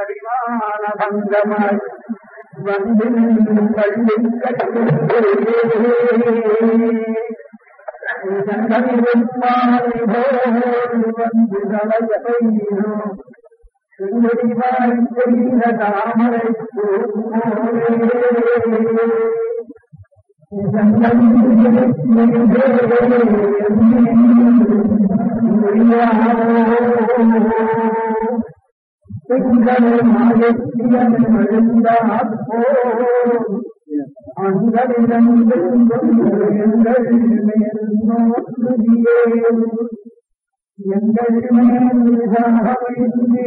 அபிமான பங்கமாய் வந்து தாமரை பெண்களை மாயத்தியன் எழுந்தாப்போ அங்களிடம் எங்கள் மேல் நோக்குதியே எங்கள் மேல் வைத்து